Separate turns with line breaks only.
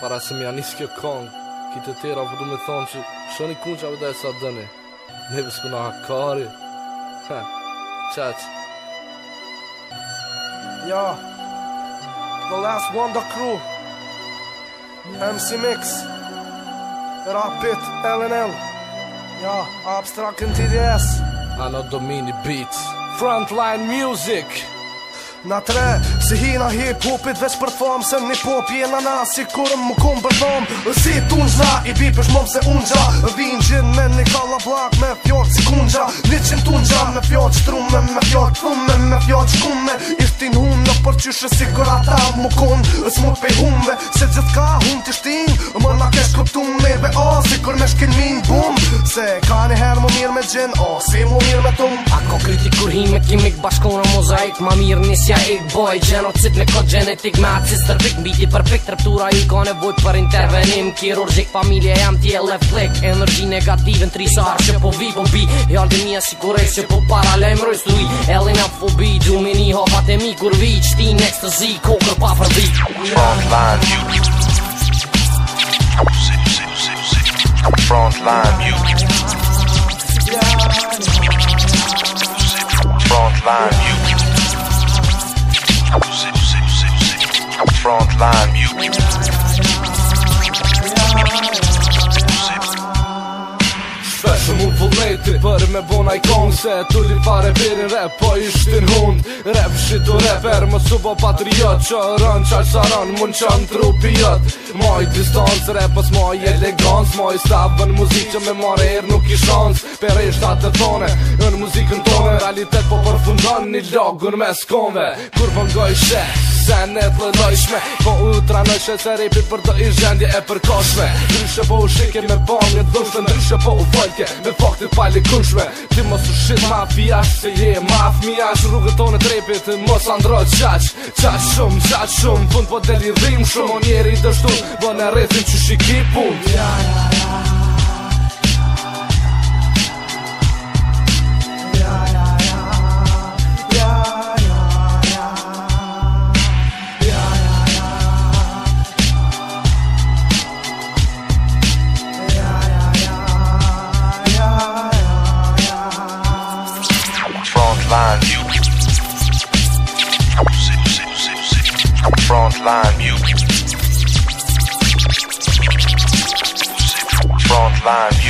Para se mi anis kjo kong Ki të tira po du me thonë që Shoni kun që avet e sa dëni Neve s'ku na hakari Ha, chat
Ja The last Wonder crew MC Mix Rapid LNL Ja, Abstract and TDS
Ano Domini Beats Frontline Music
Na tre, Si hina hip-hopit veç për fam Se një pop jena na si kurëm më kom për dom Si tun zna i bi për shmom se unë gja Vin gjin me një kalla vlak me fjot si kun gja Një qim tun gja me fjot që trume me fjot fume, me fjot që kume Ishtin hun në përqyshe si kur ata më kon Së mut pej humve se gjithka hun të shtin Më në kesh këptu me be o si kur me shkin min bum Se
ka një herë më mirë me gjenë O se më mirë me tëmë Ako kritikur hi me kimik bashko mozaik Ma mirë nisja i boj Genocid me kod genetik me acis tërpik Mbiti përpik Treptura i ka nevoj për intervenim Kirurgik familje jam tjele flik Energi negativ në trisa arë që po vi po bi Jardë një si kurej që po paralej më rojstu i Elin e fobi du me një Kurvi mi kur vi Qti në ekstazi ko pa përbi
Qa në Front line Frontline Music Frontline Music
vullneti Për me bon a i se Tu pare fare birin rap Po ishtë në hund Rap shit o rap Er më su bo patriot Që rën qaq sa rën Mun qën trupi jët Moj distans Rap as moj elegans Moj stavën muzik Që me more er nuk i shans Per e shtatë tone Në muzikën tone Realitet po kanë një lagur me skonve Kur vëngoj se ne të lëlojshme Po u të ranojshme, se repi për të i zhendje e përkoshme Dryshe po u shikje me bon një dhushme Dryshe po u folke me fakti pali kushme Ti mos u shit ma se je ma fmijash Rrugët tonë të repi të mos androj qaq Qaq shumë, qaq shumë, pun po delirim rrim shumë O njeri dështu, bo në rrethin që shiki pun ja, ja
Front line Frontline Front line music. Front line